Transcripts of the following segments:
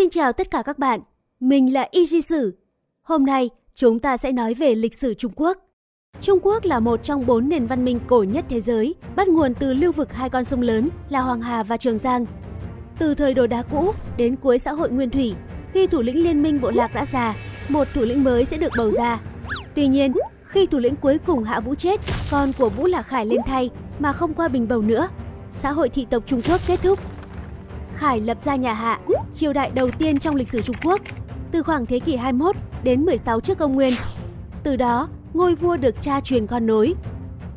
Xin chào tất cả các bạn, mình là Y Di Sử. Hôm nay chúng ta sẽ nói về lịch sử Trung Quốc. Trung Quốc là một trong bốn nền văn minh cổ nhất thế giới, bắt nguồn từ lưu vực hai con sông lớn là Hoàng Hà và Trường Giang. Từ thời đồ đá cũ đến cuối xã hội nguyên thủy, khi thủ lĩnh liên minh bộ lạc đã già, một thủ lĩnh mới sẽ được bầu ra. Tuy nhiên, khi thủ lĩnh cuối cùng Hạ Vũ chết, con của Vũ Lạc Khải lên thay mà không qua bình bầu nữa, xã hội thị tộc Trung Quốc kết thúc. Khải lập ra nhà Hạ, triều đại đầu tiên trong lịch sử Trung Quốc, từ khoảng thế kỷ 21 đến 16 trước công nguyên. Từ đó, ngôi vua được cha truyền con nối.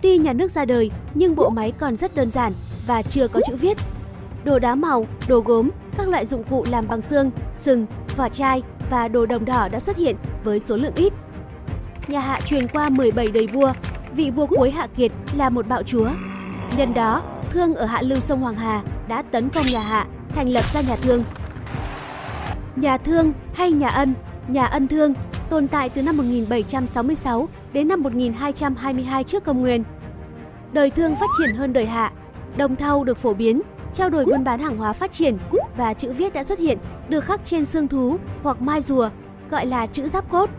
Tuy nhà nước ra đời, nhưng bộ máy còn rất đơn giản và chưa có chữ viết. Đồ đá màu, đồ gốm, các loại dụng cụ làm bằng xương, sừng, vỏ chai và đồ đồng đỏ đã xuất hiện với số lượng ít. Nhà Hạ truyền qua 17 đời vua, vị vua cuối Hạ Kiệt là một bạo chúa. Nhân đó, Thương ở hạ lưu sông Hoàng Hà đã tấn công nhà Hạ, thành lập ra nhà Thương. Nhà Thương hay nhà Ân, nhà Ân Thương tồn tại từ năm 1766 đến năm 1222 trước công nguyên. Đời Thương phát triển hơn đời Hạ, đồng thau được phổ biến, trao đổi buôn bán hàng hóa phát triển và chữ viết đã xuất hiện được khắc trên xương thú hoặc mai rùa, gọi là chữ giáp cốt.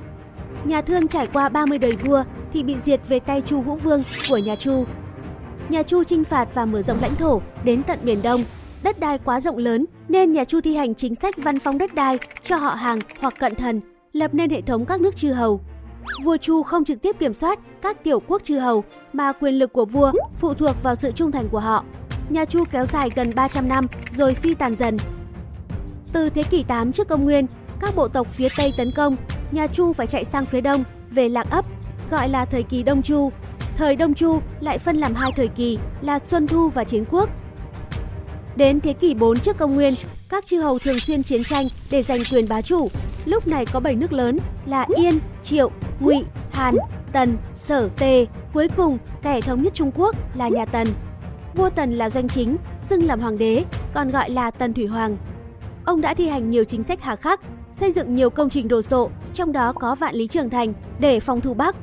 Nhà Thương trải qua 30 đời vua thì bị diệt về tay Chu Vũ Vương của nhà Chu. Nhà Chu chinh phạt và mở rộng lãnh thổ đến tận Biển Đông. Đất đai quá rộng lớn nên nhà Chu thi hành chính sách văn phong đất đai cho họ hàng hoặc cận thần, lập nên hệ thống các nước chư hầu. Vua Chu không trực tiếp kiểm soát các tiểu quốc chư hầu mà quyền lực của vua phụ thuộc vào sự trung thành của họ. Nhà Chu kéo dài gần 300 năm rồi suy tàn dần. Từ thế kỷ 8 trước công nguyên, các bộ tộc phía Tây tấn công, nhà Chu phải chạy sang phía Đông về Lạc Ấp, gọi là thời kỳ Đông Chu. Thời Đông Chu lại phân làm hai thời kỳ là Xuân Thu và Chiến Quốc. Đến thế kỷ 4 trước công nguyên, các chư hầu thường xuyên chiến tranh để giành quyền bá chủ. Lúc này có 7 nước lớn là Yên, Triệu, Ngụy, Hàn, Tần, Sở, Tề. Cuối cùng, kẻ thống nhất Trung Quốc là nhà Tần. Vua Tần là doanh chính, xưng làm hoàng đế, còn gọi là Tần Thủy Hoàng. Ông đã thi hành nhiều chính sách hà khắc, xây dựng nhiều công trình đồ sộ, trong đó có Vạn Lý Trường Thành để phòng thủ Bắc.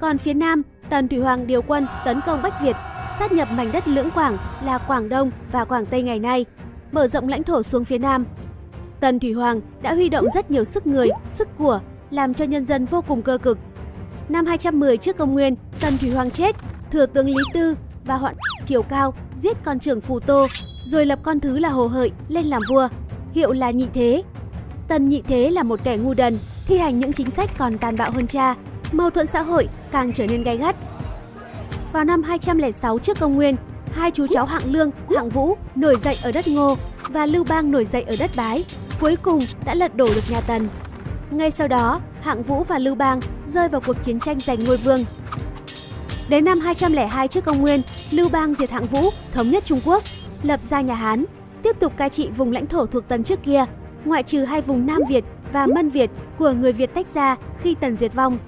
Còn phía Nam, Tần Thủy Hoàng điều quân tấn công Bách Việt, sát nhập mảnh đất Lưỡng Quảng là Quảng Đông và Quảng Tây ngày nay, mở rộng lãnh thổ xuống phía Nam. Tần Thủy Hoàng đã huy động rất nhiều sức người, sức của, làm cho nhân dân vô cùng cơ cực. Năm 210 trước công nguyên, Tần Thủy Hoàng chết, thừa tướng Lý Tư và hoạn triều cao giết con trưởng Phù Tô, rồi lập con thứ là Hồ Hợi lên làm vua, hiệu là Nhị Thế. Tần Nhị Thế là một kẻ ngu đần, thi hành những chính sách còn tàn bạo hơn cha, mâu thuẫn xã hội càng trở nên gay gắt. Vào năm 206 trước công nguyên, hai chú cháu Hạng Lương, Hạng Vũ nổi dậy ở đất Ngô và Lưu Bang nổi dậy ở đất Bái, cuối cùng đã lật đổ được nhà Tần. Ngay sau đó, Hạng Vũ và Lưu Bang rơi vào cuộc chiến tranh giành ngôi vương. Đến năm 202 trước công nguyên, Lưu Bang diệt Hạng Vũ, thống nhất Trung Quốc, lập ra nhà Hán, tiếp tục cai trị vùng lãnh thổ thuộc Tần trước kia, ngoại trừ hai vùng Nam Việt và Mân Việt của người Việt tách ra khi Tần diệt vong.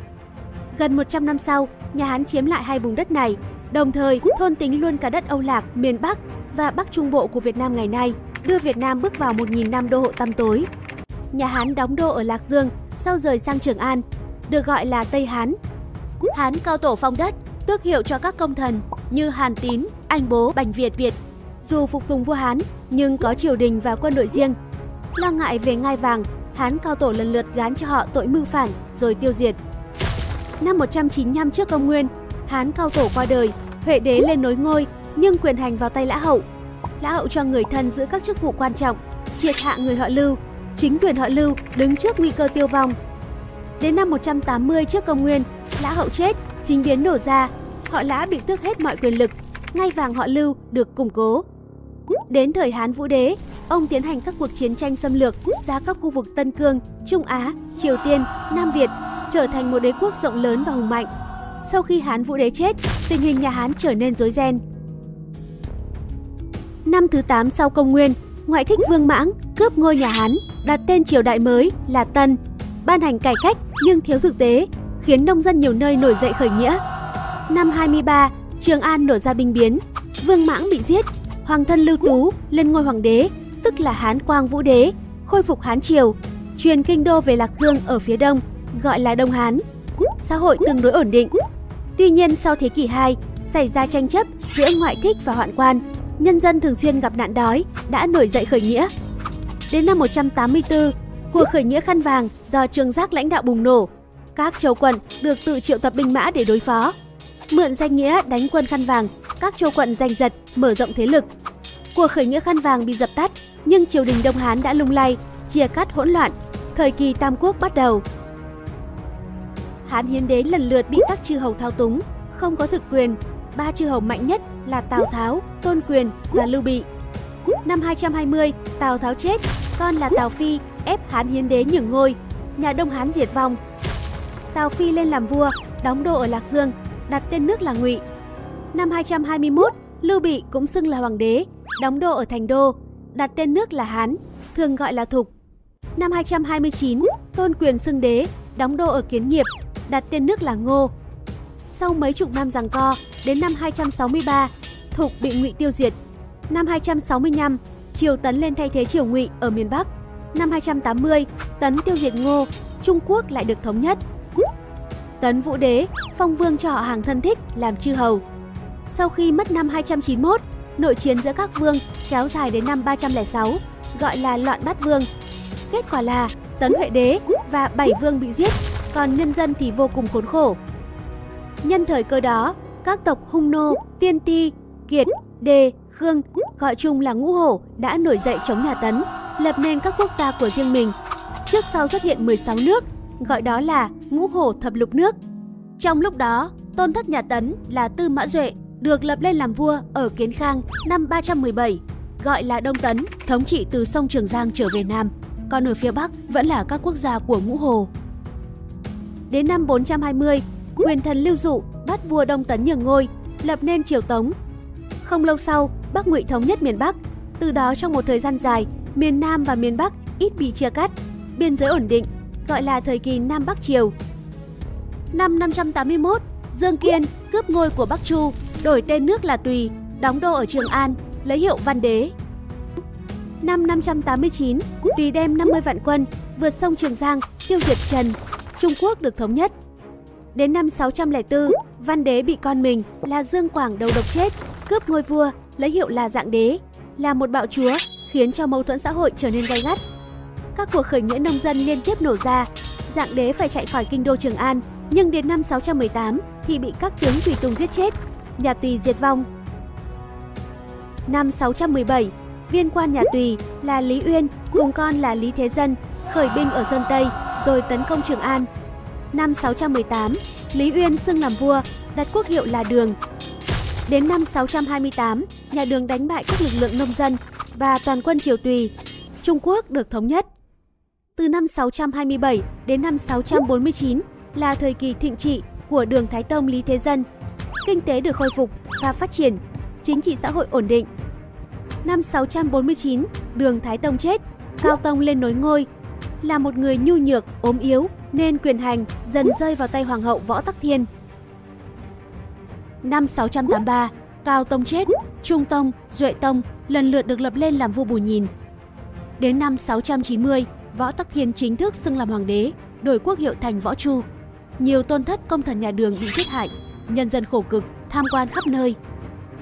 Gần 100 năm sau, nhà Hán chiếm lại hai vùng đất này, đồng thời thôn tính luôn cả đất Âu Lạc, miền Bắc và Bắc Trung Bộ của Việt Nam ngày nay, đưa Việt Nam bước vào 1.000 năm đô hộ tăm tối. Nhà Hán đóng đô ở Lạc Dương, sau rời sang Trường An, được gọi là Tây Hán. Hán cao tổ phong đất, tước hiệu cho các công thần như Hàn Tín, Anh Bố, Bành Việt, Việt. Dù phục tùng vua Hán, nhưng có triều đình và quân đội riêng. Lo ngại về ngai vàng, Hán cao tổ lần lượt gán cho họ tội mưu phản rồi tiêu diệt. Năm 195 trước công nguyên, Hán cao tổ qua đời, Huệ đế lên nối ngôi nhưng quyền hành vào tay Lã Hậu. Lã Hậu cho người thân giữ các chức vụ quan trọng, triệt hạ người họ Lưu, chính quyền họ Lưu đứng trước nguy cơ tiêu vong. Đến năm 180 trước công nguyên, Lã Hậu chết, chính biến nổ ra, họ Lã bị tước hết mọi quyền lực, ngay vàng họ Lưu được củng cố. Đến thời Hán Vũ Đế, ông tiến hành các cuộc chiến tranh xâm lược ra các khu vực Tân Cương, Trung Á, Triều Tiên, Nam Việt, trở thành một đế quốc rộng lớn và hùng mạnh. Sau khi Hán Vũ Đế chết, tình hình nhà Hán trở nên rối ren. Năm thứ 8 sau công nguyên, ngoại thích Vương Mãng cướp ngôi nhà Hán, đặt tên triều đại mới là Tân, ban hành cải cách nhưng thiếu thực tế, khiến nông dân nhiều nơi nổi dậy khởi nghĩa. Năm 23, Trường An nổ ra binh biến, Vương Mãng bị giết, hoàng thân Lưu Tú lên ngôi hoàng đế, tức là Hán Quang Vũ Đế, khôi phục Hán triều, truyền kinh đô về Lạc Dương ở phía đông, gọi là Đông Hán. Xã hội tương đối ổn định. Tuy nhiên sau thế kỷ 2, xảy ra tranh chấp giữa ngoại thích và hoạn quan, nhân dân thường xuyên gặp nạn đói, đã nổi dậy khởi nghĩa. Đến năm 184, cuộc khởi nghĩa khăn vàng do Trương Giác lãnh đạo bùng nổ. Các châu quận được tự triệu tập binh mã để đối phó. Mượn danh nghĩa đánh quân khăn vàng, các châu quận giành giật, mở rộng thế lực. Cuộc khởi nghĩa khăn vàng bị dập tắt, nhưng triều đình Đông Hán đã lung lay, chia cắt hỗn loạn. Thời kỳ Tam Quốc bắt đầu. Hán Hiến Đế lần lượt bị các chư hầu thao túng, không có thực quyền. Ba chư hầu mạnh nhất là Tào Tháo, Tôn Quyền và Lưu Bị. Năm 220, Tào Tháo chết, con là Tào Phi ép Hán Hiến Đế nhường ngôi, nhà Đông Hán diệt vong. Tào Phi lên làm vua, đóng đô ở Lạc Dương, đặt tên nước là Ngụy. Năm 221, Lưu Bị cũng xưng là hoàng đế, đóng đô ở Thành Đô, đặt tên nước là Hán, thường gọi là Thục. Năm 229, Tôn Quyền xưng đế, đóng đô ở Kiến Nghiệp, đặt tên nước là Ngô. Sau mấy chục năm giằng co, đến năm 263, Thục bị Ngụy tiêu diệt. Năm 265, Triều Tấn lên thay thế Triều Ngụy ở miền Bắc. Năm 280, Tấn tiêu diệt Ngô, Trung Quốc lại được thống nhất. Tấn Vũ Đế phong vương cho họ hàng thân thích làm chư hầu. Sau khi mất năm 291, nội chiến giữa các vương kéo dài đến năm 306, gọi là loạn bát vương. Kết quả là Tấn Huệ Đế và bảy vương bị giết, còn nhân dân thì vô cùng khốn khổ. Nhân thời cơ đó, các tộc Hung Nô, Tiên Ti, Kiệt, Đề, Khương, gọi chung là Ngũ Hổ đã nổi dậy chống nhà Tấn, lập nên các quốc gia của riêng mình. Trước sau xuất hiện 16 nước, gọi đó là Ngũ Hổ Thập Lục Nước. Trong lúc đó, tôn thất nhà Tấn là Tư Mã Duệ được lập lên làm vua ở Kiến Khang năm 317, gọi là Đông Tấn, thống trị từ sông Trường Giang trở về Nam, còn ở phía Bắc vẫn là các quốc gia của Ngũ Hồ. Đến năm 420, quyền thần Lưu Dụ bắt vua Đông Tấn nhường ngôi, lập nên triều Tống. Không lâu sau, Bắc Ngụy thống nhất miền Bắc, từ đó trong một thời gian dài, miền Nam và miền Bắc ít bị chia cắt, biên giới ổn định, gọi là thời kỳ Nam Bắc Triều. Năm 581, Dương Kiên cướp ngôi của Bắc Chu, đổi tên nước là Tùy, đóng đô ở Trường An, lấy hiệu Văn Đế. Năm 589, Tùy đem 50 vạn quân vượt sông Trường Giang, tiêu diệt Trần, Trung Quốc được thống nhất. Đến năm 604, Văn Đế bị con mình là Dương Quảng đầu độc chết, cướp ngôi vua, lấy hiệu là Dạng Đế, là một bạo chúa, khiến cho mâu thuẫn xã hội trở nên gay gắt. Các cuộc khởi nghĩa nông dân liên tiếp nổ ra, Dạng Đế phải chạy khỏi kinh đô Trường An, nhưng đến năm 618 thì bị các tướng tùy tùng giết chết, nhà Tùy diệt vong. Năm 617, viên quan nhà Tùy là Lý Uyên cùng con là Lý Thế Dân khởi binh ở Sơn Tây rồi tấn công Trường An. Năm 618, Lý Uyên xưng làm vua, đặt quốc hiệu là Đường. Đến năm 628, nhà Đường đánh bại các lực lượng nông dân và toàn quân Triều Tùy. Trung Quốc được thống nhất. Từ năm 627 đến năm 649 là thời kỳ thịnh trị của Đường Thái Tông Lý Thế Dân. Kinh tế được khôi phục và phát triển, chính trị xã hội ổn định. Năm 649, Đường Thái Tông chết, Cao Tông lên nối ngôi. Là một người nhu nhược, ốm yếu nên quyền hành dần rơi vào tay Hoàng hậu Võ Tắc Thiên. Năm 683, Cao Tông chết, Trung Tông, Duệ Tông lần lượt được lập lên làm vua Bù Nhìn. Đến năm 690, Võ Tắc Thiên chính thức xưng làm hoàng đế, đổi quốc hiệu thành Võ Chu. Nhiều tôn thất công thần nhà Đường bị giết hại, nhân dân khổ cực, tham quan khắp nơi.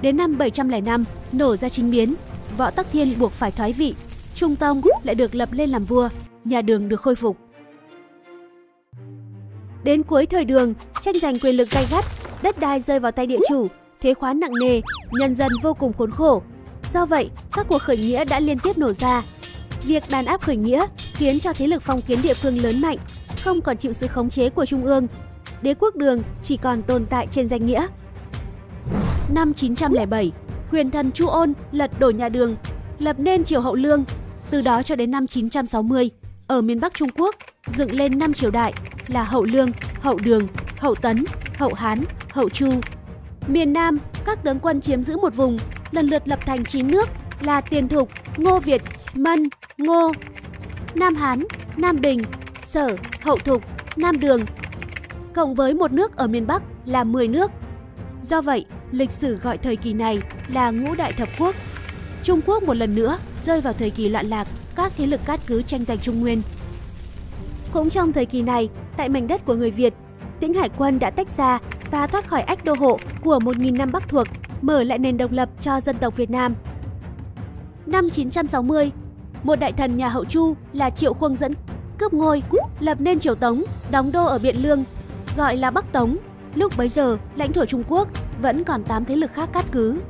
Đến năm 705, nổ ra chính biến, Võ Tắc Thiên buộc phải thoái vị, Trung Tông lại được lập lên làm vua, nhà Đường được khôi phục. Đến cuối thời Đường, tranh giành quyền lực gay gắt, đất đai rơi vào tay địa chủ, thế khoán nặng nề, nhân dân vô cùng khốn khổ. Do vậy, các cuộc khởi nghĩa đã liên tiếp nổ ra. Việc đàn áp khởi nghĩa khiến cho thế lực phong kiến địa phương lớn mạnh, không còn chịu sự khống chế của trung ương. Đế quốc Đường chỉ còn tồn tại trên danh nghĩa. Năm 907, quyền thần Chu Ôn lật đổ nhà Đường, lập nên triều Hậu Lương. Từ đó cho đến năm 960, ở miền Bắc Trung Quốc dựng lên 5 triều đại là Hậu Lương, Hậu Đường, Hậu Tấn, Hậu Hán, Hậu Chu. Miền Nam, các tướng quân chiếm giữ một vùng, lần lượt lập thành 9 nước là Tiền Thục, Ngô Việt, Mân, Ngô. Nam Hán, Nam Bình, Sở, Hậu Thục, Nam Đường. Cộng với một nước ở miền Bắc là 10 nước. Do vậy, lịch sử gọi thời kỳ này là Ngũ Đại Thập Quốc. Trung Quốc một lần nữa rơi vào thời kỳ loạn lạc, các thế lực cát cứ tranh giành Trung Nguyên. Cũng trong thời kỳ này, tại mảnh đất của người Việt, Tĩnh Hải quân đã tách ra và thoát khỏi ách đô hộ của 1.000 năm Bắc thuộc, mở lại nền độc lập cho dân tộc Việt Nam. Năm 960, một đại thần nhà hậu Chu là Triệu Khuông dẫn cướp ngôi, lập nên triều Tống, đóng đô ở Biện Lương, gọi là Bắc Tống. Lúc bấy giờ, lãnh thổ Trung Quốc vẫn còn 8 thế lực khác cát cứ.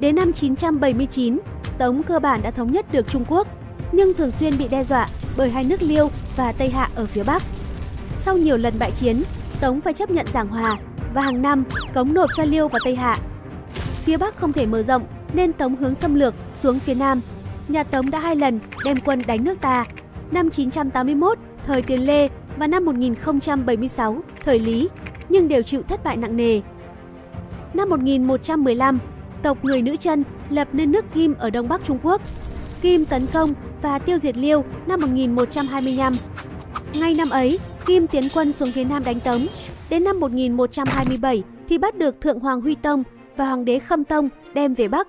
Đến năm 979, Tống cơ bản đã thống nhất được Trung Quốc, nhưng thường xuyên bị đe dọa bởi hai nước Liêu và Tây Hạ ở phía Bắc. Sau nhiều lần bại chiến, Tống phải chấp nhận giảng hòa và hàng năm cống nộp cho Liêu và Tây Hạ. Phía Bắc không thể mở rộng nên Tống hướng xâm lược xuống phía Nam. Nhà Tống đã hai lần đem quân đánh nước ta, năm 981 thời Tiền Lê và năm 1076 thời Lý, nhưng đều chịu thất bại nặng nề. Năm 1115, tộc người nữ chân lập nên nước Kim ở Đông Bắc Trung Quốc. Kim tấn công và tiêu diệt Liêu năm 1125. Ngay năm ấy, Kim tiến quân xuống phía Nam đánh Tống. Đến năm 1127 thì bắt được Thượng Hoàng Huy Tông và Hoàng đế Khâm Tông đem về Bắc.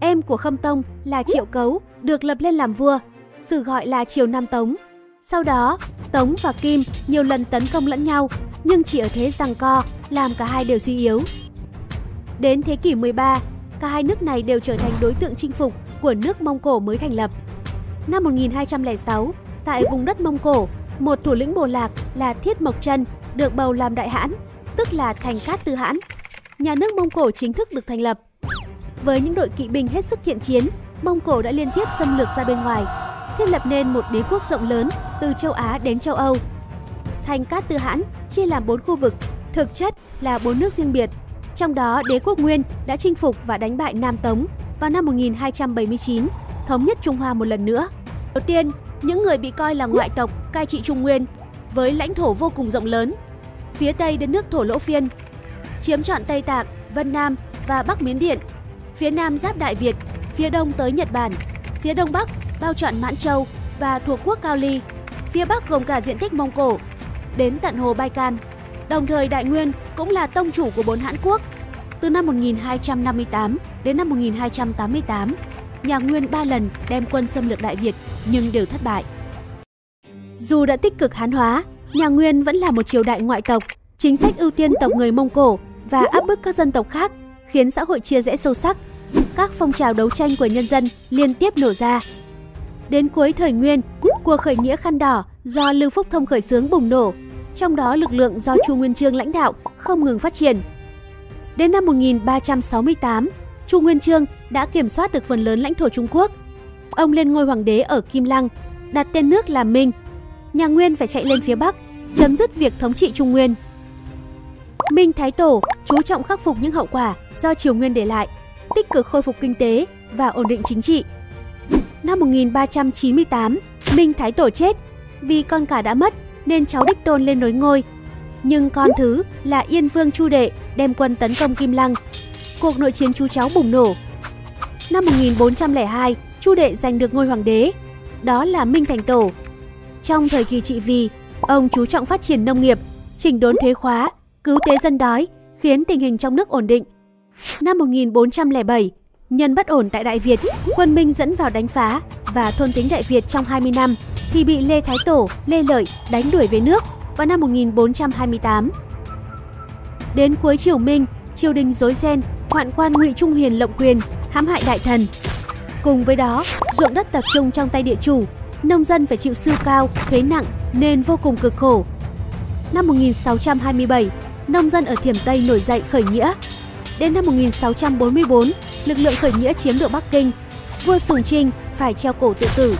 Em của Khâm Tông là Triệu Cấu được lập lên làm vua, sự gọi là Triều Nam Tống. Sau đó, Tống và Kim nhiều lần tấn công lẫn nhau, nhưng chỉ ở thế rằng co, làm cả hai đều suy yếu. Đến thế kỷ 13, cả hai nước này đều trở thành đối tượng chinh phục của nước Mông Cổ mới thành lập. Năm 1206, tại vùng đất Mông Cổ, một thủ lĩnh bộ lạc là Thiết Mộc Trân được bầu làm đại hãn, tức là thành cát tư hãn. Nhà nước Mông Cổ chính thức được thành lập. Với những đội kỵ binh hết sức thiện chiến, Mông Cổ đã liên tiếp xâm lược ra bên ngoài, thiết lập nên một đế quốc rộng lớn từ châu Á đến châu Âu. Thành Cát Tư Hãn chia làm 4 khu vực, thực chất là bốn nước riêng biệt. Trong đó, đế quốc Nguyên đã chinh phục và đánh bại Nam Tống vào năm 1279, thống nhất Trung Hoa một lần nữa. Đầu tiên, những người bị coi là ngoại tộc cai trị Trung Nguyên với lãnh thổ vô cùng rộng lớn. Phía Tây đến nước Thổ Lỗ Phiên, chiếm trọn Tây Tạng, Vân Nam và Bắc Miến Điện. Phía Nam giáp Đại Việt, phía Đông tới Nhật Bản, phía Đông Bắc bao trọn Mãn Châu và thuộc quốc Cao Ly. Phía Bắc gồm cả diện tích Mông Cổ, đến tận hồ Baikal. Đồng thời Đại Nguyên cũng là tông chủ của bốn hãn quốc. Từ năm 1258 đến năm 1288, nhà Nguyên ba lần đem quân xâm lược Đại Việt nhưng đều thất bại. Dù đã tích cực hán hóa, nhà Nguyên vẫn là một triều đại ngoại tộc, chính sách ưu tiên tộc người Mông Cổ và áp bức các dân tộc khác khiến xã hội chia rẽ sâu sắc. Các phong trào đấu tranh của nhân dân liên tiếp nổ ra. Đến cuối thời Nguyên, cuộc khởi nghĩa khăn đỏ do Lưu Phúc Thông khởi xướng bùng nổ, trong đó lực lượng do Chu Nguyên Chương lãnh đạo không ngừng phát triển. Đến năm 1368, Chu Nguyên Chương đã kiểm soát được phần lớn lãnh thổ Trung Quốc. Ông lên ngôi hoàng đế ở Kim Lăng, đặt tên nước là Minh. Nhà Nguyên phải chạy lên phía Bắc, chấm dứt việc thống trị Trung Nguyên. Minh Thái Tổ chú trọng khắc phục những hậu quả do Triều Nguyên để lại, tích cực khôi phục kinh tế và ổn định chính trị. Năm 1398, Minh Thái Tổ chết vì con cả đã mất nên cháu đích tôn lên nối ngôi. Nhưng con thứ là Yên Vương Chu Đệ đem quân tấn công Kim Lăng. Cuộc nội chiến chú cháu bùng nổ. Năm 1402, Chu Đệ giành được ngôi hoàng đế. Đó là Minh Thành Tổ. Trong thời kỳ trị vì, ông chú trọng phát triển nông nghiệp, chỉnh đốn thuế khóa, cứu tế dân đói, khiến tình hình trong nước ổn định. Năm 1407, nhân bất ổn tại Đại Việt, quân Minh dẫn vào đánh phá và thôn tính Đại Việt trong 20 năm thì bị Lê Thái Tổ, Lê Lợi đánh đuổi về nước vào năm 1428. Đến cuối triều Minh, triều đình rối ren, hoạn quan Ngụy Trung hiền lộng quyền, hãm hại đại thần. Cùng với đó, ruộng đất tập trung trong tay địa chủ, nông dân phải chịu sư cao, thuế nặng nên vô cùng cực khổ. Năm 1627, nông dân ở Thiểm Tây nổi dậy khởi nghĩa. Đến năm 1644, lực lượng khởi nghĩa chiếm được Bắc Kinh. Vua Sùng Trinh phải treo cổ tự tử.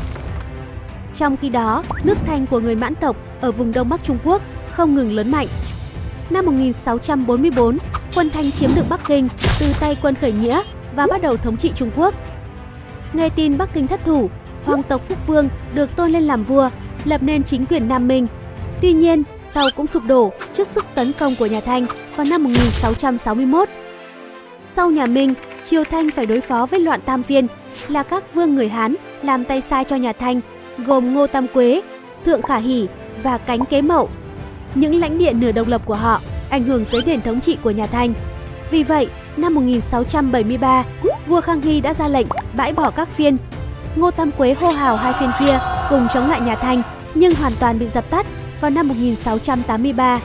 Trong khi đó, nước Thanh của người Mãn tộc ở vùng Đông Bắc Trung Quốc không ngừng lớn mạnh. Năm 1644, quân Thanh chiếm được Bắc Kinh từ tay quân khởi nghĩa và bắt đầu thống trị Trung Quốc. Nghe tin Bắc Kinh thất thủ, hoàng tộc Phúc Vương được tôn lên làm vua, lập nên chính quyền Nam Minh. Tuy nhiên, sau cũng sụp đổ trước sức tấn công của nhà Thanh vào năm 1661. Sau nhà Minh, Triều Thanh phải đối phó với loạn Tam Viên là các vương người Hán làm tay sai cho nhà Thanh, gồm Ngô Tam Quế, Thượng Khả Hỷ và Cánh Kế Mậu. Những lãnh địa nửa độc lập của họ ảnh hưởng tới nền thống trị của nhà Thanh. Vì vậy, năm 1673, vua Khang Hy đã ra lệnh bãi bỏ các phiên. Ngô Tam Quế hô hào hai phiên kia cùng chống lại nhà Thanh nhưng hoàn toàn bị dập tắt vào năm 1683.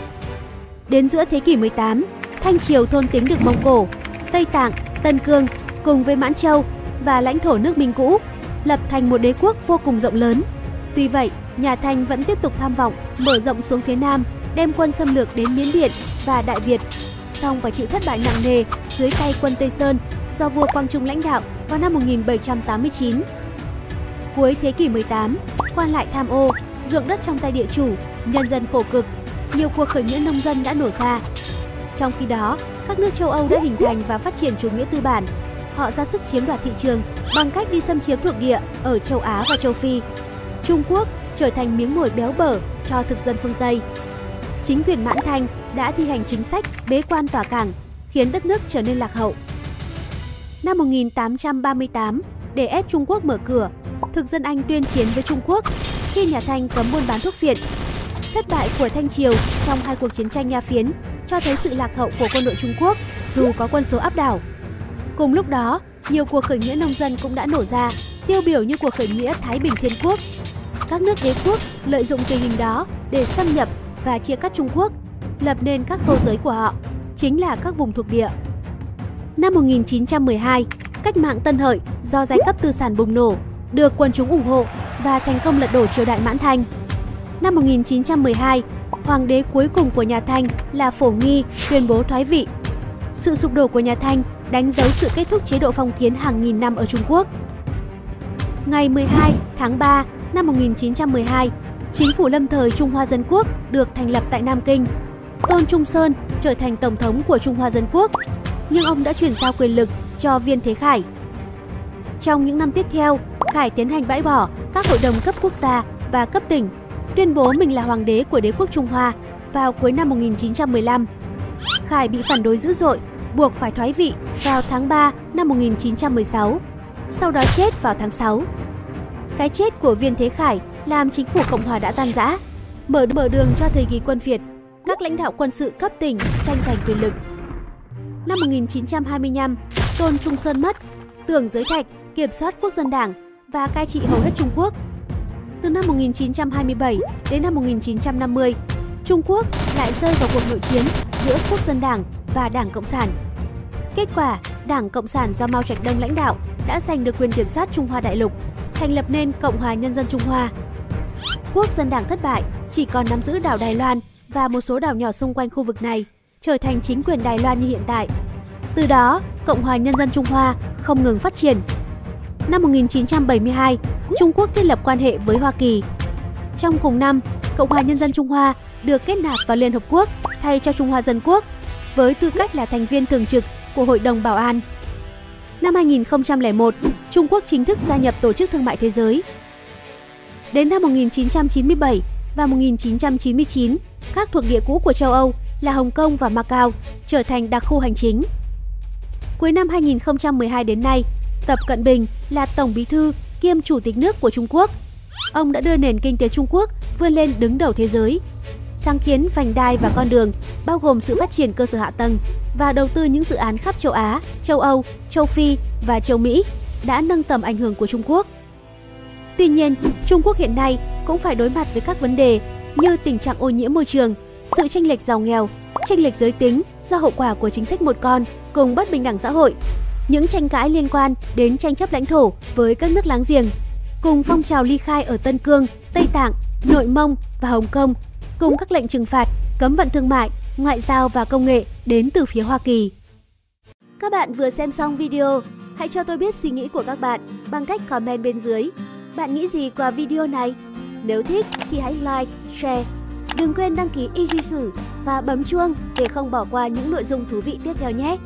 Đến giữa thế kỷ 18, Thanh Triều thôn tính được Mông Cổ, Tây Tạng, Tân Cương cùng với Mãn Châu và lãnh thổ nước Minh cũ. lập thành một đế quốc vô cùng rộng lớn. Tuy vậy, nhà Thanh vẫn tiếp tục tham vọng mở rộng xuống phía Nam, đem quân xâm lược đến Miến Điện và Đại Việt, song phải chịu thất bại nặng nề dưới tay quân Tây Sơn do vua Quang Trung lãnh đạo vào năm 1789. Cuối thế kỷ 18, quan lại tham ô, ruộng đất trong tay địa chủ, nhân dân khổ cực, nhiều cuộc khởi nghĩa nông dân đã nổ ra. Trong khi đó, các nước châu Âu đã hình thành và phát triển chủ nghĩa tư bản. Họ ra sức chiếm đoạt thị trường bằng cách đi xâm chiếm thuộc địa ở châu Á và châu Phi. Trung Quốc trở thành miếng mồi béo bở cho thực dân phương Tây. Chính quyền Mãn Thanh đã thi hành chính sách bế quan tỏa cảng, khiến đất nước trở nên lạc hậu. Năm 1838, để ép Trung Quốc mở cửa, thực dân Anh tuyên chiến với Trung Quốc khi nhà Thanh cấm buôn bán thuốc phiện. Thất bại của Thanh Triều trong hai cuộc chiến tranh Nha Phiến cho thấy sự lạc hậu của quân đội Trung Quốc dù có quân số áp đảo. Cùng lúc đó, nhiều cuộc khởi nghĩa nông dân cũng đã nổ ra, tiêu biểu như cuộc khởi nghĩa Thái Bình Thiên Quốc. Các nước đế quốc lợi dụng tình hình đó để xâm nhập và chia cắt Trung Quốc, lập nên các tô giới của họ, chính là các vùng thuộc địa. Năm 1912, cách mạng Tân Hợi do giai cấp tư sản bùng nổ, được quân chúng ủng hộ và thành công lật đổ triều đại Mãn Thanh. Năm 1912, hoàng đế cuối cùng của nhà Thanh là Phổ Nghi tuyên bố thoái vị. Sự sụp đổ của nhà Thanh đánh dấu sự kết thúc chế độ phong kiến hàng nghìn năm ở Trung Quốc. Ngày 12 tháng 3 năm 1912, chính phủ lâm thời Trung Hoa Dân Quốc được thành lập tại Nam Kinh. Tôn Trung Sơn trở thành tổng thống của Trung Hoa Dân Quốc, nhưng ông đã chuyển giao quyền lực cho Viên Thế Khải. Trong những năm tiếp theo, Khải tiến hành bãi bỏ các hội đồng cấp quốc gia và cấp tỉnh, tuyên bố mình là hoàng đế của đế quốc Trung Hoa vào cuối năm 1915. Khải bị phản đối dữ dội, buộc phải thoái vị vào tháng 3 năm 1916, sau đó chết vào tháng 6. Cái chết của Viên Thế Khải làm chính phủ Cộng hòa đã tan rã, mở mở đường cho thời kỳ quân Việt, các lãnh đạo quân sự cấp tỉnh tranh giành quyền lực. Năm 1925, Tôn Trung Sơn mất, Tưởng Giới Thạch kiểm soát quốc dân đảng và cai trị hầu hết Trung Quốc. Từ năm 1927 đến năm 1950, Trung Quốc lại rơi vào cuộc nội chiến giữa quốc dân đảng và Đảng Cộng sản. Kết quả, Đảng Cộng sản do Mao Trạch Đông lãnh đạo đã giành được quyền kiểm soát Trung Hoa đại lục, thành lập nên Cộng hòa Nhân dân Trung Hoa. Quốc dân đảng thất bại, chỉ còn nắm giữ đảo Đài Loan và một số đảo nhỏ xung quanh khu vực này, trở thành chính quyền Đài Loan như hiện tại. Từ đó, Cộng hòa Nhân dân Trung Hoa không ngừng phát triển. Năm 1972, Trung Quốc thiết lập quan hệ với Hoa Kỳ. Trong cùng năm, Cộng hòa Nhân dân Trung Hoa được kết nạp vào Liên Hợp Quốc thay cho Trung Hoa Dân Quốc với tư cách là thành viên thường trực của Hội đồng Bảo an. Năm 2001, Trung Quốc chính thức gia nhập Tổ chức Thương mại Thế giới. Đến năm 1997 và 1999, các thuộc địa cũ của châu Âu là Hồng Kông và Macau trở thành đặc khu hành chính. Cuối năm 2012 đến nay, Tập Cận Bình là Tổng Bí thư kiêm Chủ tịch nước của Trung Quốc. Ông đã đưa nền kinh tế Trung Quốc vươn lên đứng đầu thế giới, sáng kiến vành đai và con đường, bao gồm sự phát triển cơ sở hạ tầng và đầu tư những dự án khắp châu Á, châu Âu, châu Phi và châu Mỹ đã nâng tầm ảnh hưởng của Trung Quốc. Tuy nhiên, Trung Quốc hiện nay cũng phải đối mặt với các vấn đề như tình trạng ô nhiễm môi trường, sự tranh lệch giàu nghèo, tranh lệch giới tính do hậu quả của chính sách một con cùng bất bình đẳng xã hội, những tranh cãi liên quan đến tranh chấp lãnh thổ với các nước láng giềng, cùng phong trào ly khai ở Tân Cương, Tây Tạng, Nội Mông và Hồng Kông, cùng các lệnh trừng phạt, cấm vận thương mại, ngoại giao và công nghệ đến từ phía Hoa Kỳ. Các bạn vừa xem xong video, hãy cho tôi biết suy nghĩ của các bạn bằng cách comment bên dưới. Bạn nghĩ gì qua video này? Nếu thích thì hãy like, share. Đừng quên đăng ký Easy Sử và bấm chuông để không bỏ qua những nội dung thú vị tiếp theo nhé.